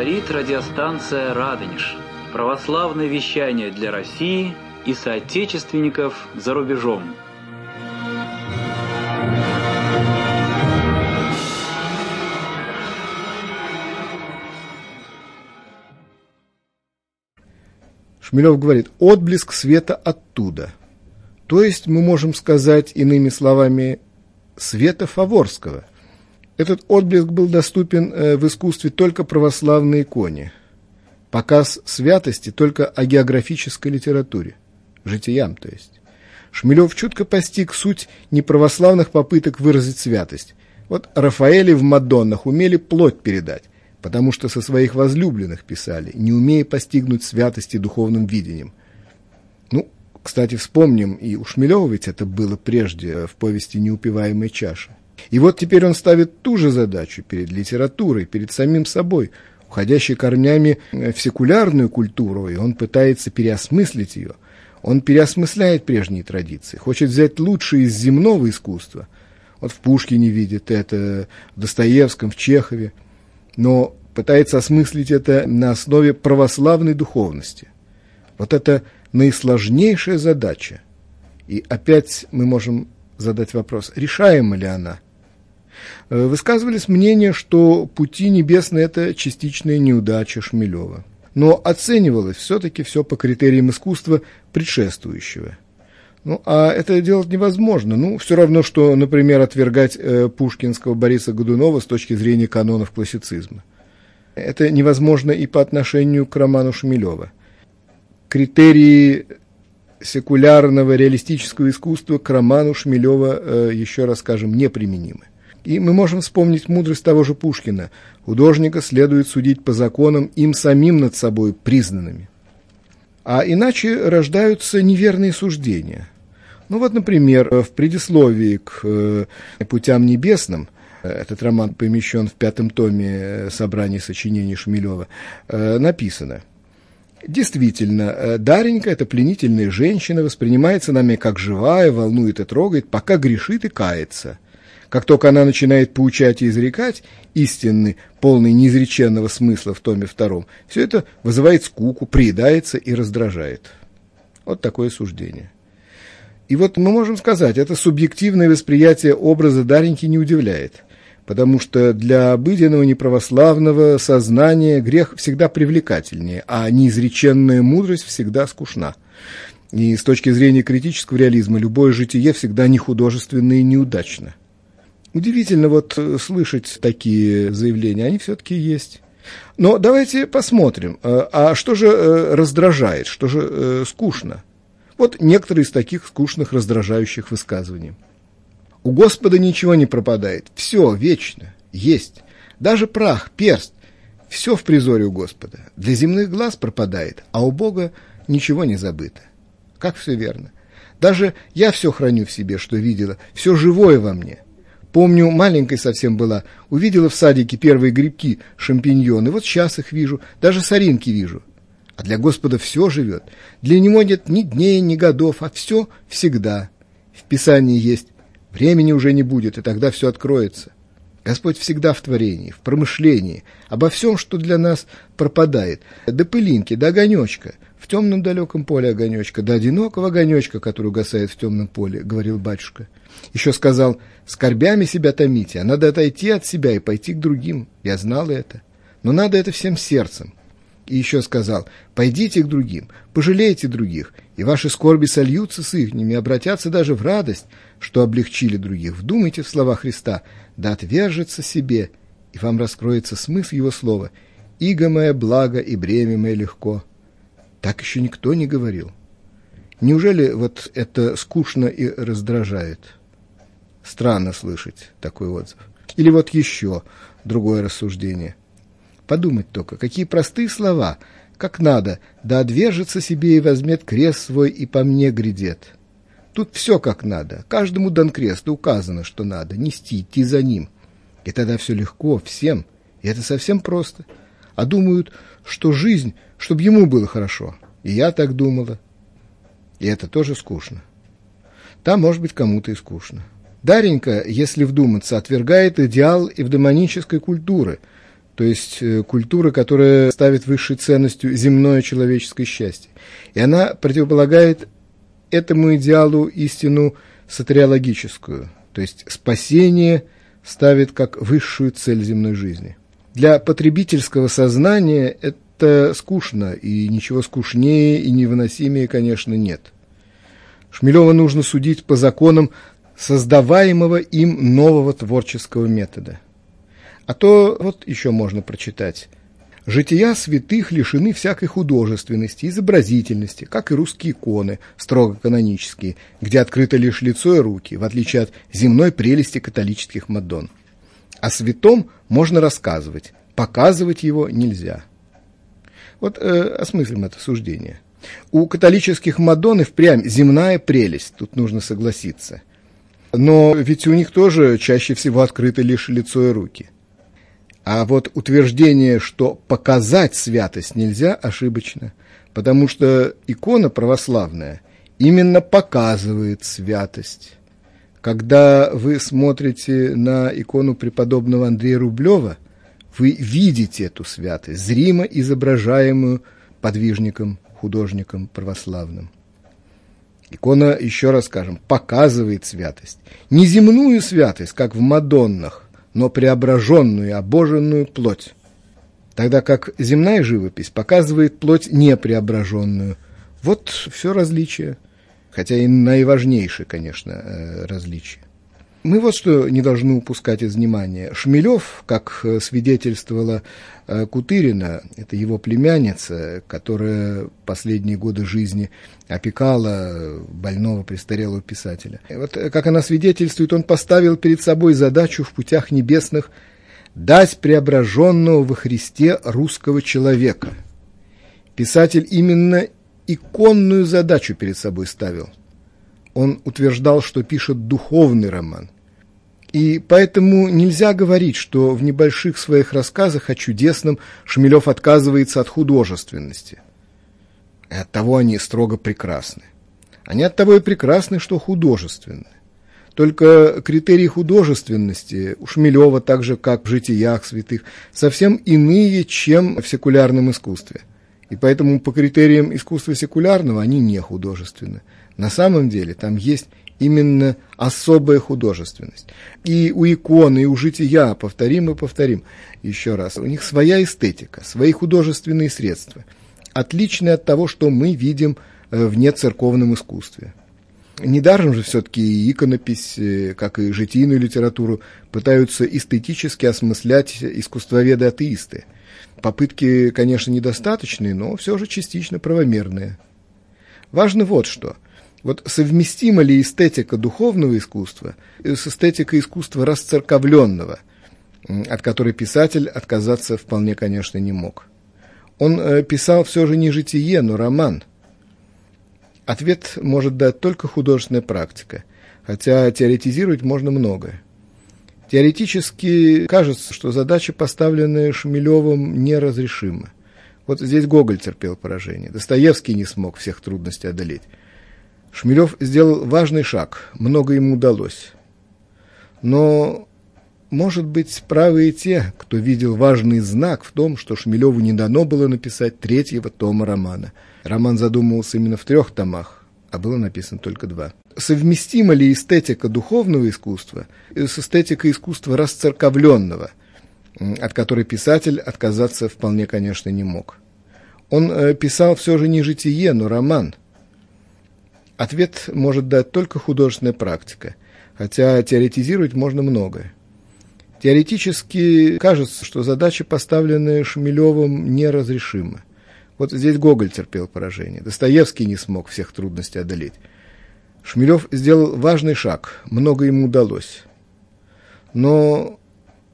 Говорит радиостанция «Радонеж». Православное вещание для России и соотечественников за рубежом. Шмелев говорит, отблеск света оттуда. То есть мы можем сказать иными словами света Фаворского. Этот отблеск был доступен э, в искусстве только православной иконе. Показ святости только о географической литературе, житиям то есть. Шмелев чутко постиг суть неправославных попыток выразить святость. Вот Рафаэли в «Мадоннах» умели плоть передать, потому что со своих возлюбленных писали, не умея постигнуть святости духовным видением. Ну, кстати, вспомним, и у Шмелева ведь это было прежде в повести «Неупиваемая чаша». И вот теперь он ставит ту же задачу перед литературой, перед самим собой, уходящей корнями в секулярную культуру, и он пытается переосмыслить ее. Он переосмысляет прежние традиции, хочет взять лучшее из земного искусства. Вот в Пушкине видит это, в Достоевском, в Чехове – но пытается осмыслить это на основе православной духовности. Вот это наисложнейшая задача. И опять мы можем задать вопрос, решаема ли она? Э, высказывались мнение, что пути небесные – это частичная неудача Шмелева. Но оценивалось все-таки все по критериям искусства предшествующего. Ну, а это делать невозможно. Ну, все равно, что, например, отвергать э, пушкинского Бориса Годунова с точки зрения канонов классицизма. Это невозможно и по отношению к роману Шмелева. Критерии секулярного реалистического искусства к роману Шмелева, э, еще раз скажем, неприменимы. И мы можем вспомнить мудрость того же Пушкина. Художника следует судить по законам, им самим над собой признанными. А иначе рождаются неверные суждения. Ну вот, например, в предисловии к э, «Путям небесным» этот роман помещен в пятом томе э, собрания сочинений Шмелева, э, написано Действительно, Даренька, эта пленительная женщина, воспринимается нами как живая, волнует и трогает, пока грешит и кается – как только она начинает поучать и изрекать истинный, полный неизреченного смысла в томе втором, все это вызывает скуку, приедается и раздражает. Вот такое суждение. И вот мы можем сказать, это субъективное восприятие образа Дареньки не удивляет, потому что для обыденного неправославного сознания грех всегда привлекательнее, а неизреченная мудрость всегда скучна. И с точки зрения критического реализма любое житие всегда нехудожественно и неудачно. Удивительно вот э, слышать такие заявления, они все-таки есть. Но давайте посмотрим, э, а что же э, раздражает, что же скучно? Вот некоторые из таких скучных, раздражающих высказываний. У Господа ничего не пропадает, все вечно, есть. Даже прах, перст, все в призоре у Господа. Для земных глаз пропадает, а у Бога ничего не забыто. Как все верно. Даже я все храню в себе, что видела, все живое во мне – Помню, маленькой совсем была, увидела в садике первые грибки, шампиньоны, вот сейчас их вижу, даже соринки вижу. А для Господа все живет. Для Него нет ни дней, ни годов, а все всегда. В Писании есть. Времени уже не будет, и тогда все откроется. Господь всегда в творении, в промышлении, обо всем, что для нас пропадает. До пылинки, до огонечка, темном далеком поле огонечка, до одинокого огонечка, который угасает в темном поле, говорил батюшка. Еще сказал, скорбями себя томите, а надо отойти от себя и пойти к другим. Я знал это. Но надо это всем сердцем. И еще сказал, пойдите к другим, пожалейте других, и ваши скорби сольются с ихними, обратятся даже в радость, что облегчили других. Вдумайте в слова Христа, да отвержется себе, и вам раскроется смысл его слова. «Иго мое благо и бремя мое легко». Так еще никто не говорил. Неужели вот это скучно и раздражает? Странно слышать такой отзыв. Или вот еще другое рассуждение. Подумать только, какие простые слова, как надо, да отвержется себе и возьмет крест свой и по мне грядет. Тут все как надо, каждому дан крест, и указано, что надо, нести, идти за ним. И тогда все легко, всем, и это совсем просто. А думают, что жизнь, чтобы ему было хорошо. И я так думала. И это тоже скучно. Там, может быть, кому-то и скучно. Даренька, если вдуматься, отвергает идеал эвдемонической культуры, то есть э, культура, которая ставит высшей ценностью земное человеческое счастье. И она противополагает этому идеалу истину сатериологическую, то есть спасение ставит как высшую цель земной жизни. Для потребительского сознания это скучно, и ничего скучнее и невыносимее, конечно, нет. Шмелева нужно судить по законам создаваемого им нового творческого метода. А то вот еще можно прочитать. Жития святых лишены всякой художественности, изобразительности, как и русские иконы, строго канонические, где открыто лишь лицо и руки, в отличие от земной прелести католических мадон. О святом можно рассказывать, показывать его нельзя. Вот э, осмыслим это суждение. У католических мадон и впрямь земная прелесть, тут нужно согласиться. Но ведь у них тоже чаще всего открыты лишь лицо и руки. А вот утверждение, что показать святость нельзя, ошибочно, потому что икона православная именно показывает святость. Когда вы смотрите на икону преподобного Андрея Рублева, вы видите эту святость, зримо изображаемую подвижником, художником православным. Икона, еще раз скажем, показывает святость. Не земную святость, как в Мадоннах, но преображенную обоженную плоть. Тогда как земная живопись показывает плоть непреображенную. Вот все различие, хотя и наиважнейшее, конечно, э, различие. Мы вот что не должны упускать из внимания. Шмелев, как э, свидетельствовала э, Кутырина, это его племянница, которая последние годы жизни опекала больного престарелого писателя. И вот как она свидетельствует, он поставил перед собой задачу в путях небесных дать преображенного во Христе русского человека. Писатель именно иконную задачу перед собой ставил – он утверждал, что пишет духовный роман. И поэтому нельзя говорить, что в небольших своих рассказах о чудесном Шмелев отказывается от художественности. И от того они строго прекрасны. Они от того и прекрасны, что художественны. Только критерии художественности у Шмелева, так же как в житиях святых, совсем иные, чем в секулярном искусстве. И поэтому по критериям искусства секулярного они не художественны. На самом деле там есть именно особая художественность. И у иконы, и у жития, повторим и повторим еще раз, у них своя эстетика, свои художественные средства, отличные от того, что мы видим э, в нецерковном искусстве. Недаром же все-таки и иконопись, э, как и житийную литературу, пытаются эстетически осмыслять искусствоведы-атеисты. Попытки, конечно, недостаточные, но все же частично правомерные. Важно вот что – вот совместима ли эстетика духовного искусства с эстетикой искусства расцерковленного, от которой писатель отказаться вполне, конечно, не мог? Он э, писал все же не житие, но роман. Ответ может дать только художественная практика, хотя теоретизировать можно многое. Теоретически кажется, что задача, поставленная Шмелевым, неразрешима. Вот здесь Гоголь терпел поражение, Достоевский не смог всех трудностей одолеть. Шмелев сделал важный шаг, много ему удалось. Но, может быть, правы и те, кто видел важный знак в том, что Шмелеву не дано было написать третьего тома романа. Роман задумывался именно в трех томах, а было написано только два. Совместима ли эстетика духовного искусства с эстетикой искусства расцерковленного, от которой писатель отказаться вполне, конечно, не мог? Он э, писал все же не житие, но роман – Ответ может дать только художественная практика, хотя теоретизировать можно многое. Теоретически кажется, что задача, поставленная Шмелевым, неразрешима. Вот здесь Гоголь терпел поражение, Достоевский не смог всех трудностей одолеть. Шмелев сделал важный шаг, много ему удалось. Но,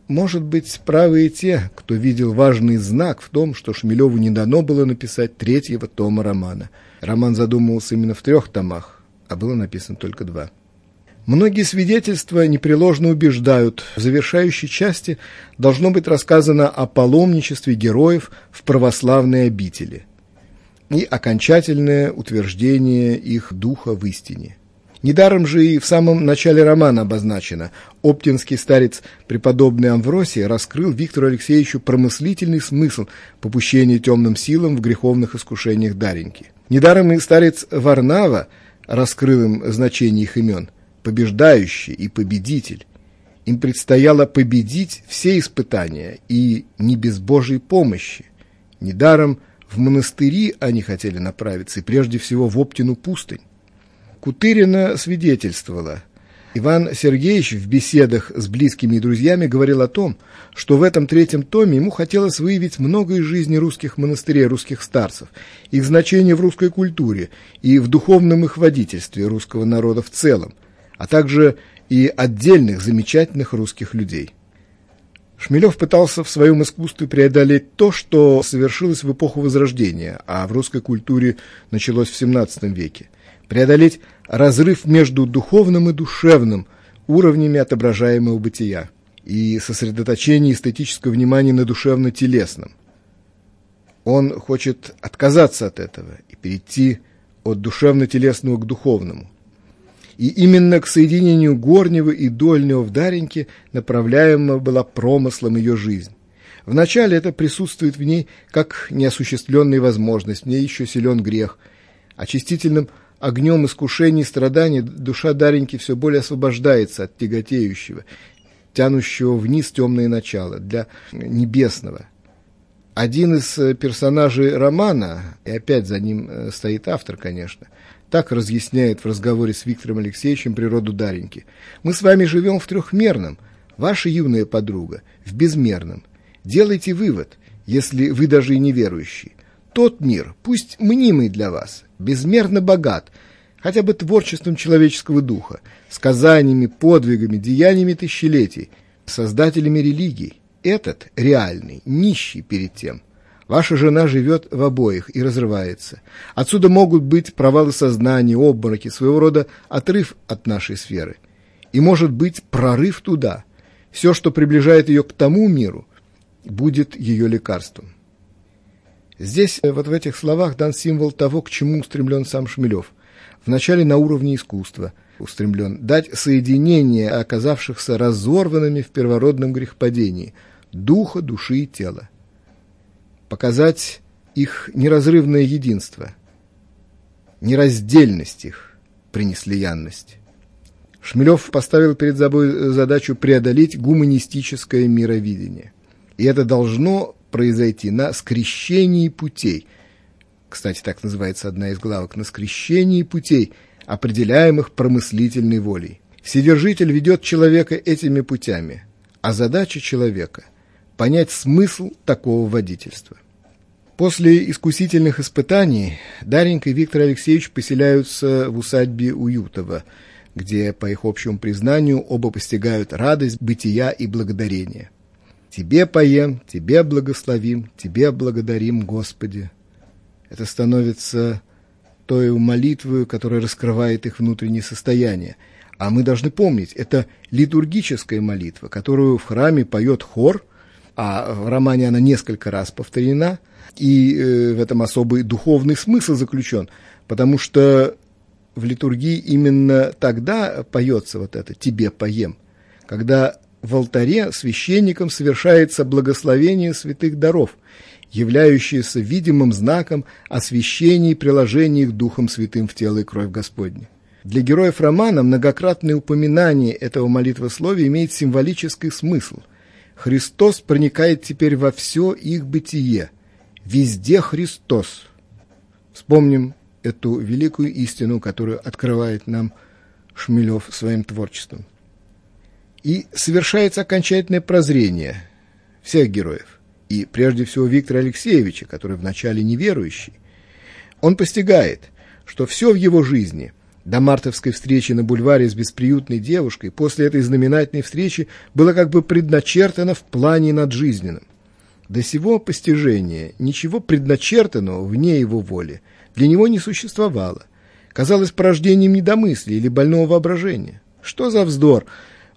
может быть, правы и те, кто видел важный знак в том, что Шмелеву не дано было написать третьего тома романа – Роман задумывался именно в трех томах, а было написано только два. Многие свидетельства непреложно убеждают, в завершающей части должно быть рассказано о паломничестве героев в православной обители и окончательное утверждение их духа в истине. Недаром же и в самом начале романа обозначено. Оптинский старец преподобный Амвросий раскрыл Виктору Алексеевичу промыслительный смысл попущения темным силам в греховных искушениях Дареньки. Недаром и старец Варнава раскрыл им значение их имен – побеждающий и победитель. Им предстояло победить все испытания, и не без Божьей помощи. Недаром в монастыри они хотели направиться, и прежде всего в Оптину пустынь. Кутырина свидетельствовала. Иван Сергеевич в беседах с близкими и друзьями говорил о том, что в этом третьем томе ему хотелось выявить много из жизни русских монастырей, русских старцев, их значение в русской культуре и в духовном их водительстве русского народа в целом, а также и отдельных замечательных русских людей. Шмелев пытался в своем искусстве преодолеть то, что совершилось в эпоху Возрождения, а в русской культуре началось в XVII веке преодолеть разрыв между духовным и душевным уровнями отображаемого бытия и сосредоточение эстетического внимания на душевно-телесном. Он хочет отказаться от этого и перейти от душевно-телесного к духовному. И именно к соединению горнего и дольнего в Дареньке направляема была промыслом ее жизнь. Вначале это присутствует в ней как неосуществленная возможность, в ней еще силен грех. Очистительным – огнем искушений и страданий душа Дареньки все более освобождается от тяготеющего, тянущего вниз темное начало для небесного. Один из э, персонажей романа, и опять за ним э, стоит автор, конечно, так разъясняет в разговоре с Виктором Алексеевичем природу Дареньки. «Мы с вами живем в трехмерном, ваша юная подруга в безмерном. Делайте вывод, если вы даже и неверующий. Тот мир, пусть мнимый для вас, безмерно богат, хотя бы творчеством человеческого духа, сказаниями, подвигами, деяниями тысячелетий, создателями религий. Этот реальный, нищий перед тем. Ваша жена живет в обоих и разрывается. Отсюда могут быть провалы сознания, обмороки, своего рода отрыв от нашей сферы. И может быть прорыв туда. Все, что приближает ее к тому миру, будет ее лекарством. Здесь, э, вот в этих словах, дан символ того, к чему устремлен сам Шмелев. Вначале на уровне искусства устремлен дать соединение оказавшихся разорванными в первородном грехопадении духа, души и тела. Показать их неразрывное единство, нераздельность их, принеслиянность. Шмелев поставил перед собой задачу преодолеть гуманистическое мировидение. И это должно произойти на скрещении путей. Кстати, так называется одна из главок, на скрещении путей, определяемых промыслительной волей. Вседержитель ведет человека этими путями, а задача человека – понять смысл такого водительства. После искусительных испытаний Даренька и Виктор Алексеевич поселяются в усадьбе Уютова, где, по их общему признанию, оба постигают радость бытия и благодарения. Тебе поем, Тебе благословим, Тебе благодарим, Господи. Это становится той молитвой, которая раскрывает их внутреннее состояние. А мы должны помнить, это литургическая молитва, которую в храме поет хор, а в романе она несколько раз повторена, и э, в этом особый духовный смысл заключен, потому что в литургии именно тогда поется вот это «тебе поем», когда в алтаре священником совершается благословение святых даров, являющееся видимым знаком освящения и приложения их Духом Святым в тело и кровь Господня. Для героев романа многократное упоминание этого молитвословия имеет символический смысл. Христос проникает теперь во все их бытие. Везде Христос. Вспомним эту великую истину, которую открывает нам Шмелев своим творчеством. И совершается окончательное прозрение всех героев. И прежде всего Виктора Алексеевича, который вначале неверующий. Он постигает, что все в его жизни, до мартовской встречи на бульваре с бесприютной девушкой, после этой знаменательной встречи было как бы предначертано в плане наджизненном. До сего постижения ничего предначертанного вне его воли для него не существовало. Казалось порождением недомыслия или больного воображения. Что за вздор!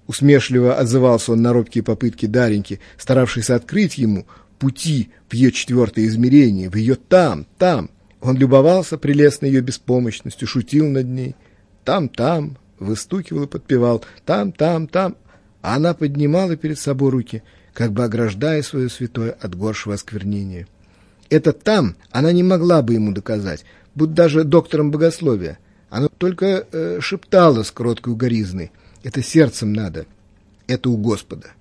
Усмешливо отзывался он на робкие попытки Дареньки, старавшейся открыть ему пути в ее четвертое измерение, в ее там, там. Он любовался прелестной ее беспомощностью, шутил над ней. там-там, выстукивал и подпевал там-там, там. А она поднимала перед собой руки, как бы ограждая свое святое от горшего осквернения. Это там она не могла бы ему доказать, будь даже доктором богословия. Она только э, шептала с кроткой угоризной. Это сердцем надо, это у Господа.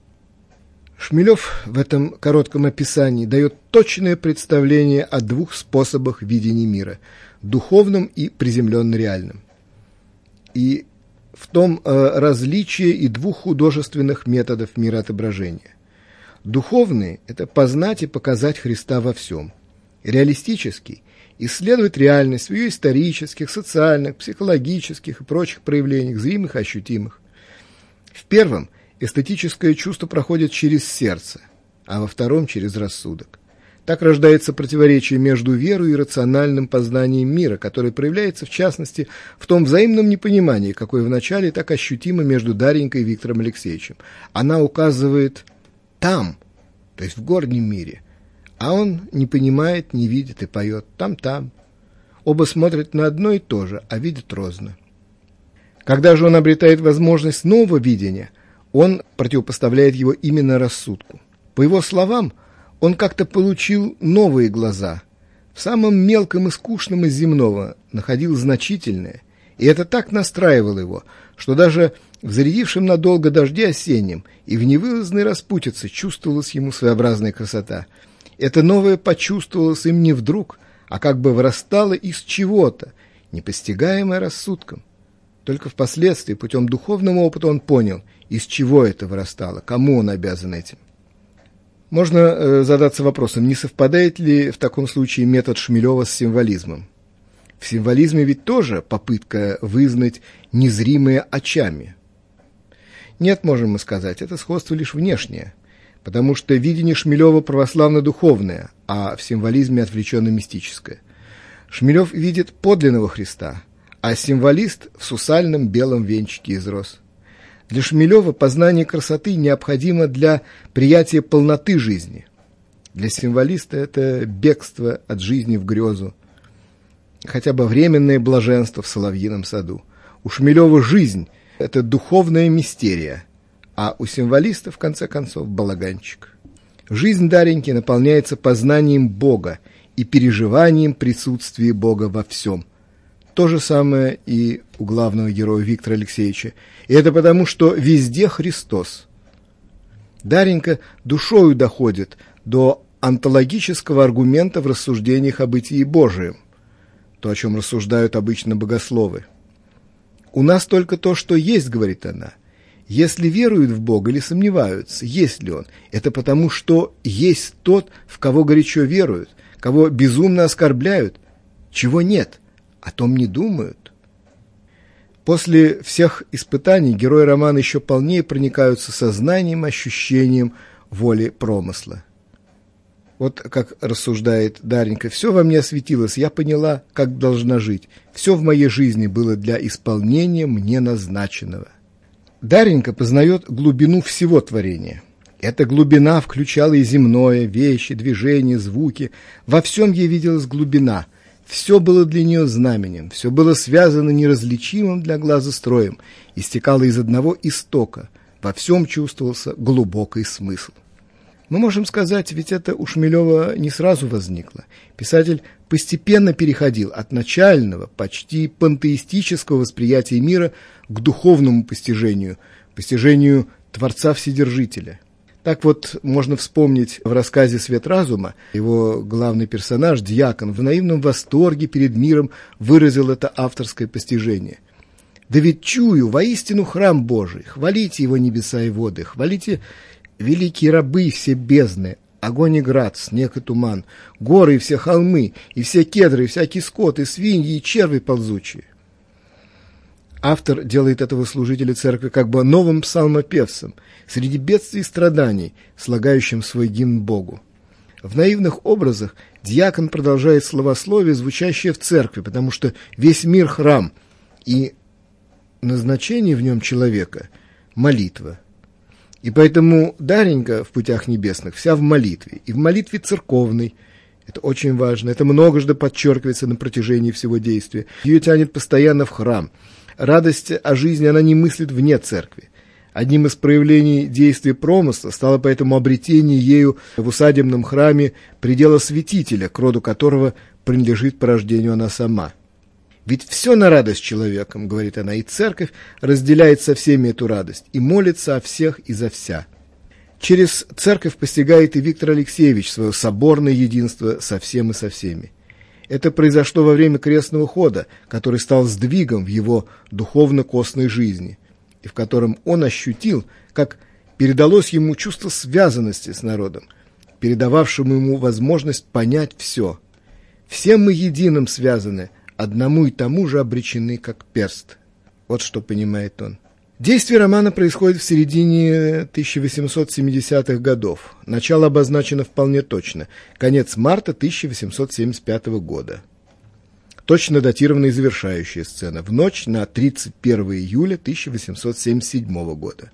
Шмелев в этом коротком описании дает точное представление о двух способах видения мира – духовном и приземленно-реальном. И в том э, различие и двух художественных методов мироотображения. Духовный – это познать и показать Христа во всем. Реалистический – исследовать реальность в ее исторических, социальных, психологических и прочих проявлениях, зримых и ощутимых. В первом эстетическое чувство проходит через сердце, а во втором – через рассудок. Так рождается противоречие между верой и рациональным познанием мира, которое проявляется, в частности, в том взаимном непонимании, какое вначале так ощутимо между Даренькой и Виктором Алексеевичем. Она указывает «там», то есть в горнем мире, а он не понимает, не видит и поет «там-там». Оба смотрят на одно и то же, а видят розно. Когда же он обретает возможность нового видения, он противопоставляет его именно рассудку. По его словам, он как-то получил новые глаза. В самом мелком и скучном из земного находил значительное, и это так настраивало его, что даже в зарядившем надолго дожде осеннем и в невылазной распутице чувствовалась ему своеобразная красота. Это новое почувствовалось им не вдруг, а как бы вырастало из чего-то, непостигаемое рассудком. Только впоследствии, путем духовного опыта, он понял, из чего это вырастало, кому он обязан этим. Можно э, задаться вопросом, не совпадает ли в таком случае метод Шмелева с символизмом? В символизме ведь тоже попытка вызнать незримые очами. Нет, можем мы сказать, это сходство лишь внешнее, потому что видение Шмелева православно-духовное, а в символизме отвлеченно-мистическое. Шмелев видит подлинного Христа, а символист в сусальном белом венчике из роз. Для Шмелева познание красоты необходимо для приятия полноты жизни. Для символиста это бегство от жизни в грезу, хотя бы временное блаженство в Соловьином саду. У Шмелева жизнь – это духовная мистерия, а у символиста, в конце концов, балаганчик. Жизнь Дареньки наполняется познанием Бога и переживанием присутствия Бога во всем – то же самое и у главного героя Виктора Алексеевича. И это потому, что везде Христос. Даренька душою доходит до онтологического аргумента в рассуждениях о бытии Божием, то, о чем рассуждают обычно богословы. «У нас только то, что есть», — говорит она. «Если веруют в Бога или сомневаются, есть ли Он, это потому, что есть тот, в кого горячо веруют, кого безумно оскорбляют, чего нет» о том не думают. После всех испытаний герои романа еще полнее проникаются сознанием, ощущением воли промысла. Вот как рассуждает Даренька, все во мне осветилось, я поняла, как должна жить. Все в моей жизни было для исполнения мне назначенного. Даренька познает глубину всего творения. Эта глубина включала и земное, вещи, движения, звуки. Во всем ей виделась глубина – все было для нее знаменем, все было связано неразличимым для глаза строем, истекало из одного истока, во всем чувствовался глубокий смысл. Мы можем сказать, ведь это у Шмелева не сразу возникло. Писатель постепенно переходил от начального, почти пантеистического восприятия мира к духовному постижению, постижению Творца-Вседержителя – так вот, можно вспомнить в рассказе «Свет разума» его главный персонаж, Дьякон, в наивном восторге перед миром выразил это авторское постижение. «Да ведь чую, воистину храм Божий, хвалите его небеса и воды, хвалите великие рабы все бездны, огонь и град, снег и туман, горы и все холмы, и все кедры, и всякий скот, и свиньи, и черви ползучие». Автор делает этого служителя церкви как бы новым псалмопевцем, среди бедствий и страданий, слагающим свой гимн Богу. В наивных образах диакон продолжает словословие, звучащее в церкви, потому что весь мир – храм, и назначение в нем человека – молитва. И поэтому Даренька в «Путях небесных» вся в молитве, и в молитве церковной – это очень важно, это многожды подчеркивается на протяжении всего действия. Ее тянет постоянно в храм – радость о жизни она не мыслит вне церкви. Одним из проявлений действия промысла стало поэтому обретение ею в усадебном храме предела святителя, к роду которого принадлежит по рождению она сама. Ведь все на радость человеком, говорит она, и церковь разделяет со всеми эту радость и молится о всех и за вся. Через церковь постигает и Виктор Алексеевич свое соборное единство со всем и со всеми. Это произошло во время крестного хода, который стал сдвигом в его духовно-костной жизни, и в котором он ощутил, как передалось ему чувство связанности с народом, передававшему ему возможность понять все. Все мы единым связаны, одному и тому же обречены, как перст. Вот что понимает он. Действие романа происходит в середине 1870-х годов. Начало обозначено вполне точно. Конец марта 1875 года. Точно датированная и завершающая сцена. В ночь на 31 июля 1877 года.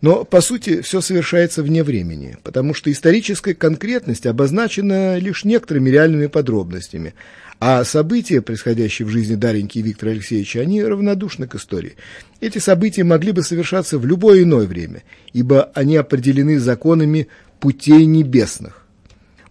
Но, по сути, все совершается вне времени, потому что историческая конкретность обозначена лишь некоторыми реальными подробностями, а события, происходящие в жизни Дареньки и Виктора Алексеевича, они равнодушны к истории. Эти события могли бы совершаться в любое иное время, ибо они определены законами путей небесных.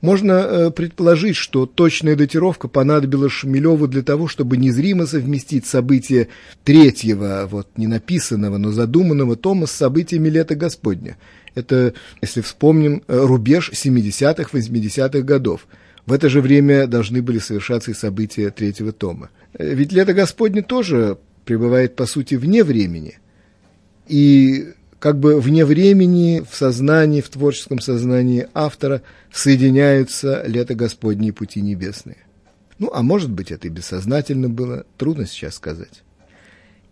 Можно э, предположить, что точная датировка понадобилась Шмелеву для того, чтобы незримо совместить события третьего, вот не написанного, но задуманного тома с событиями лета Господня. Это, если вспомним, э, рубеж 70-х, 80-х годов – в это же время должны были совершаться и события третьего тома. Э, ведь лето Господне тоже пребывает, по сути, вне времени. И как бы вне времени, в сознании, в творческом сознании автора соединяются лето Господне и пути небесные. Ну, а может быть, это и бессознательно было, трудно сейчас сказать.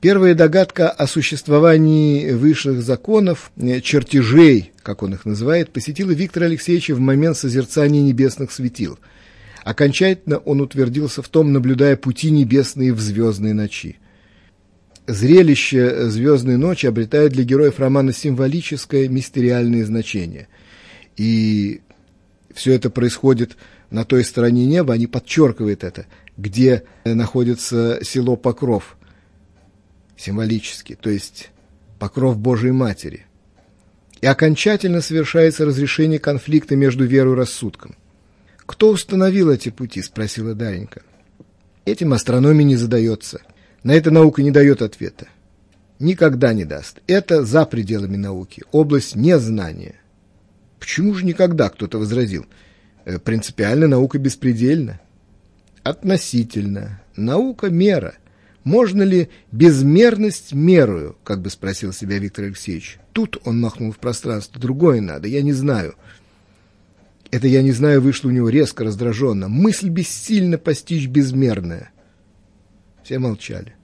Первая догадка о существовании высших законов, э, чертежей, как он их называет, посетила Виктора Алексеевича в момент созерцания небесных светил. Окончательно он утвердился в том, наблюдая пути небесные в звездной ночи. Зрелище звездной ночи обретает для героев романа символическое мистериальное значение. И все это происходит на той стороне неба, они подчеркивают это, где находится село Покров – символически, то есть покров Божией Матери. И окончательно совершается разрешение конфликта между верой и рассудком. «Кто установил эти пути?» – спросила Даренька. Этим астрономия не задается. На это наука не дает ответа. Никогда не даст. Это за пределами науки, область незнания. Почему же никогда, кто-то возразил. «Э, принципиально наука беспредельна. Относительно. Наука – мера. Можно ли безмерность мерую, как бы спросил себя Виктор Алексеевич. Тут он махнул в пространство, другое надо, я не знаю. Это я не знаю вышло у него резко, раздраженно. Мысль бессильно постичь безмерное. Все молчали.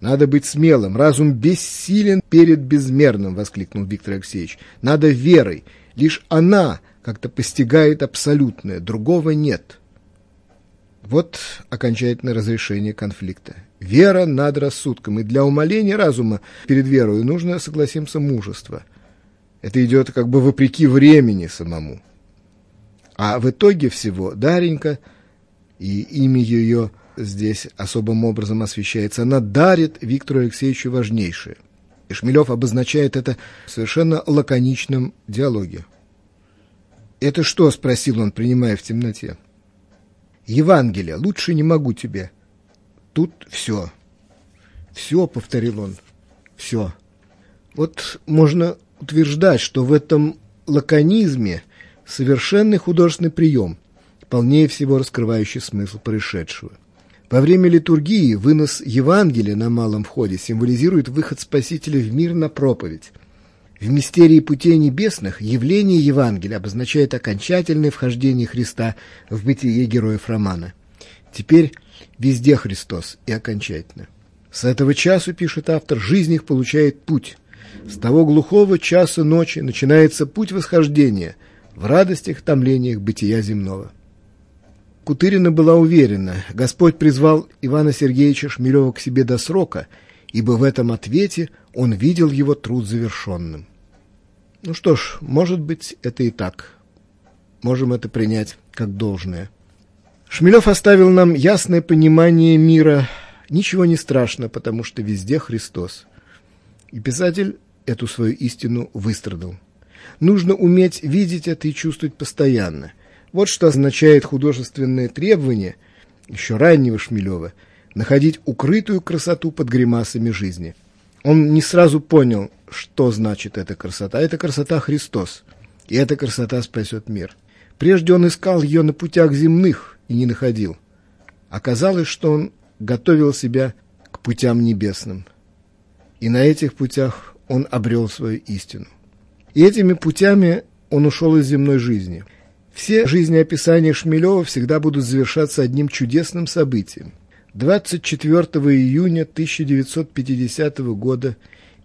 Надо быть смелым, разум бессилен перед безмерным, воскликнул Виктор Алексеевич. Надо верой, лишь она как-то постигает абсолютное, другого нет. Вот окончательное разрешение конфликта. Вера над рассудком. И для умоления разума перед верой нужно, согласимся, мужество. Это идет как бы вопреки времени самому. А в итоге всего Даренька, и имя ее здесь особым образом освещается, она дарит Виктору Алексеевичу важнейшее. И Шмелев обозначает это в совершенно лаконичном диалоге. «Это что?» – спросил он, принимая в темноте. «Евангелие. Лучше не могу тебе». Тут все. Все, повторил он, все. Вот можно утверждать, что в этом лаконизме совершенный художественный прием, полнее всего раскрывающий смысл происшедшего. Во время литургии вынос Евангелия на малом входе символизирует выход Спасителя в мир на проповедь. В мистерии путей небесных явление Евангелия обозначает окончательное вхождение Христа в бытие героев романа. Теперь Везде Христос и окончательно. С этого часу, пишет автор, жизнь их получает путь. С того глухого часа ночи начинается путь восхождения в радостях, томлениях бытия земного. Кутырина была уверена, Господь призвал Ивана Сергеевича Шмелева к себе до срока, ибо в этом ответе он видел его труд завершенным. Ну что ж, может быть, это и так. Можем это принять как должное. Шмелев оставил нам ясное понимание мира ничего не страшно, потому что везде Христос. И писатель эту свою истину выстрадал. Нужно уметь видеть это и чувствовать постоянно. Вот что означает художественное требование еще раннего Шмелева – находить укрытую красоту под гримасами жизни. Он не сразу понял, что значит эта красота. Это красота Христос, и эта красота спасет мир. Прежде он искал ее на путях земных и не находил. Оказалось, что он готовил себя к путям небесным. И на этих путях он обрел свою истину. И этими путями он ушел из земной жизни. Все жизнеописания Шмелева всегда будут завершаться одним чудесным событием. 24 июня 1950 года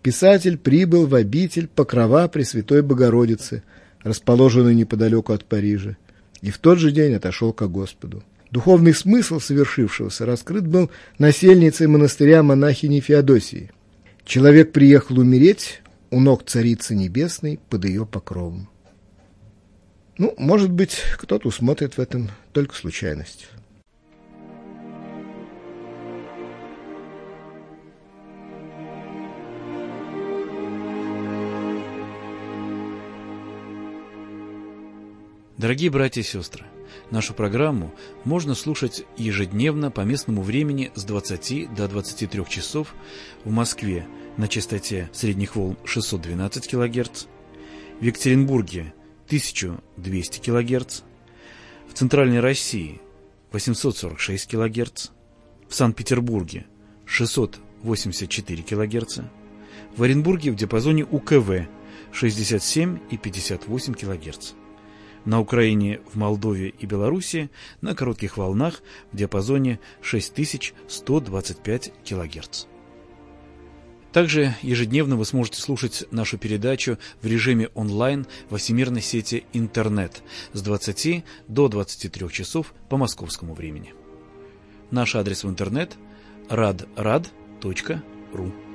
писатель прибыл в обитель Покрова Пресвятой Богородицы, расположенную неподалеку от Парижа, и в тот же день отошел ко Господу. Духовный смысл совершившегося раскрыт был насельницей монастыря монахини Феодосии. Человек приехал умереть у ног Царицы Небесной под ее покровом. Ну, может быть, кто-то усмотрит в этом только случайность. Дорогие братья и сестры, нашу программу можно слушать ежедневно по местному времени с 20 до 23 часов в Москве на частоте средних волн 612 кГц, в Екатеринбурге 1200 кГц, в Центральной России 846 кГц, в Санкт-Петербурге 684 кГц, в Оренбурге в диапазоне УКВ 67 и 58 кГц на Украине, в Молдове и Беларуси на коротких волнах в диапазоне 6125 кГц. Также ежедневно вы сможете слушать нашу передачу в режиме онлайн во всемирной сети интернет с 20 до 23 часов по московскому времени. Наш адрес в интернет – radrad.ru